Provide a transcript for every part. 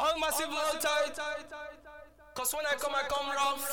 All massive all tight. Cause when I come, I come rough.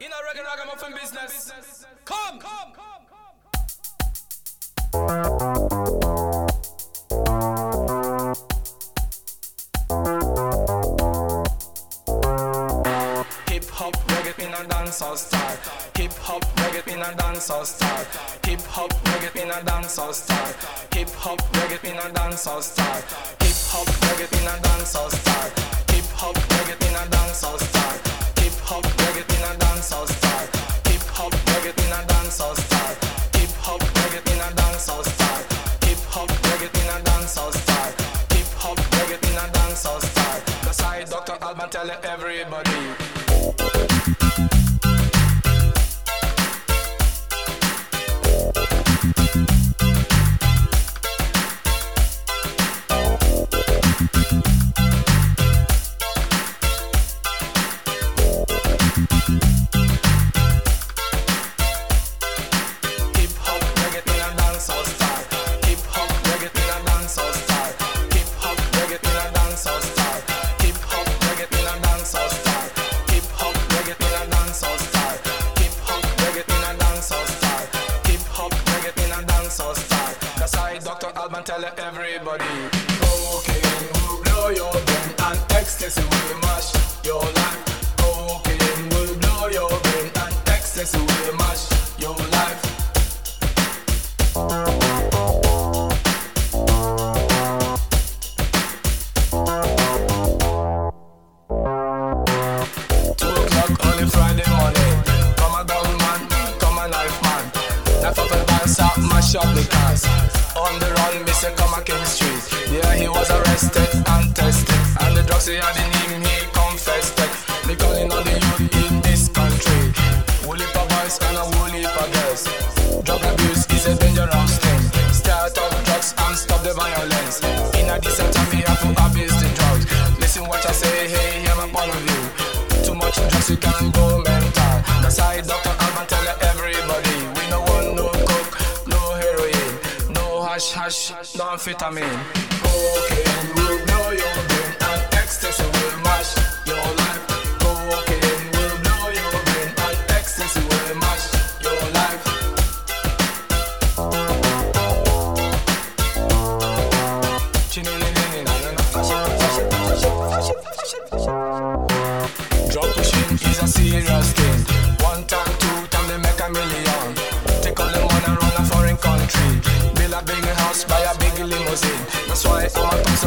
In a regular ragamuffin business. Come! come, come, Hip hop, reggae in a dancehall style. Hip hop, reggae in a dancehall style. Hip hop, reggae in a dancehall style. Hip hop, reggae in a dancehall style. Hop, reggae in a dancehall style. Hip hop, reggae in a dancehall style. Hip hop, reggae in a dancehall style. Hip hop, reggae in a dancehall style. Hip hop, reggae in a dancehall style. Hip hop, reggae in a dancehall style. Hip hop, reggae in a dancehall style. That's how Dr. Alban tell everybody. side, Dr. Alban tell everybody. Cocaine will blow your brain and ecstasy will mash. Your life. Cocaine will blow your brain and ecstasy will mash your life mash up the cars on the run, Mr. Come a King Street. Yeah, he was arrested and tested. And the drugs he had in him, he confessed it. They calling on the youth in this country. Woolly pa boys and a woolly pa girls. Drug abuse is a dangerous thing. Start off drugs and stop the violence. In a decent time, we have to abuse the drugs. Listen what I say, hey, hear my point of you. Too much drugs, you can go hash, hash, non-amphetamine. Cocaine, root, no, ecstasy will mash.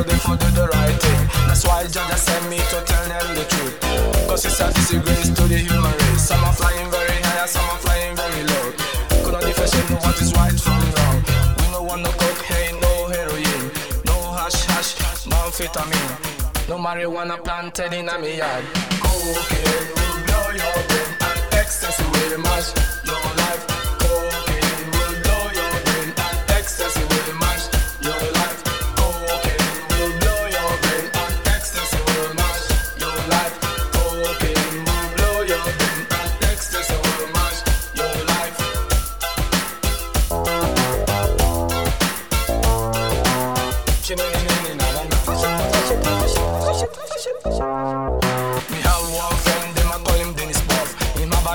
So they for do the right thing. That's why Judge sent me to tell them the truth. Cause it's a disgrace to the human race. Some are flying very high, some are flying very low. Could not differentiate what is right from wrong. We no want no cocaine, no heroin, no hash hash, no amphetamine. No marijuana planted in a me yard. Cocaine will blow your brain and ecstasy will mash your life.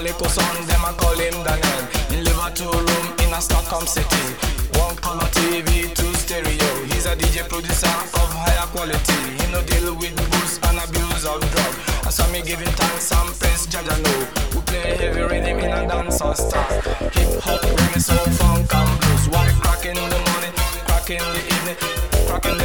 Little son, them a call him Daniel. He live a two room in a Stockholm city. One color TV, two stereo. He's a DJ producer of higher quality. He no deal with booze and abuse of drug. I saw me giving thanks and praise, Jah Jah know. We play heavy rhythm in a dancehall style. Hip hop, reggae, soul, funk and blues. Why crack in the morning, crack in the evening, crack in the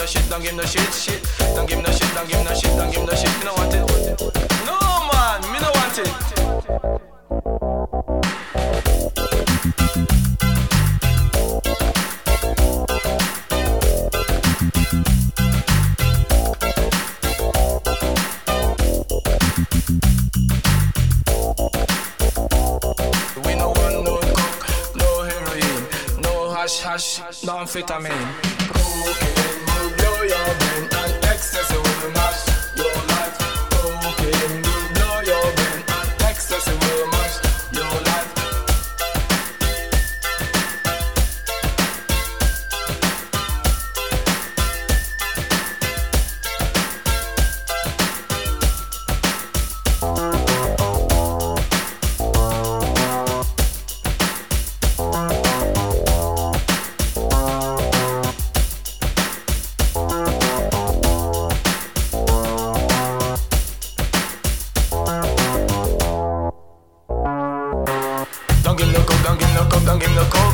no shit, don't give no shit, shit. Don't give no shit, don't give no shit, don't give no shit. You know what it? No man, me no want it. We no want no coke, no heroin, no hash hash, no amphetamine. Cocaine blow your brain and ecstasy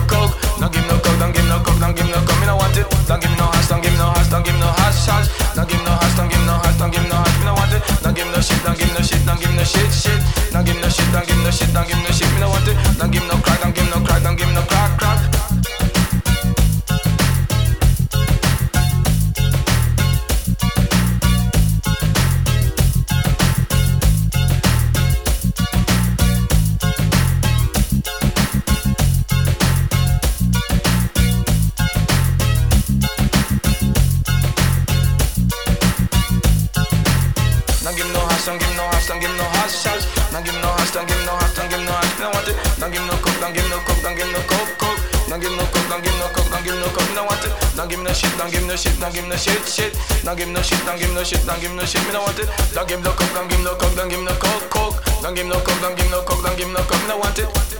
coke. Don't give no coke, don't give no coke, don't give no coke. Me no want it. Don't give me no hash, don't give me no hash, don't give me no hash, hash. Don't give me no hash, don't give me no hash, don't give me no hash. Me no want it. Don't give me no shit, don't give me no shit, don't give me no shit, shit. Don't give me no shit, don't give me no shit, don't give me no shit. Me no want it. Don't give me no crack, don't give no Don't give no coke, don't give no coke, don't give no coke, coke. Don't give no coke, don't give no coke, don't give no coke. Me no want it. Don't give no shit, don't give no shit, don't give no shit, shit. Don't give no shit, don't give no shit, don't give no shit. Me no want it. Don't give no coke, don't give no coke, don't give no coke, coke. Don't give no coke, don't give no coke, don't give no coke. Me no want it.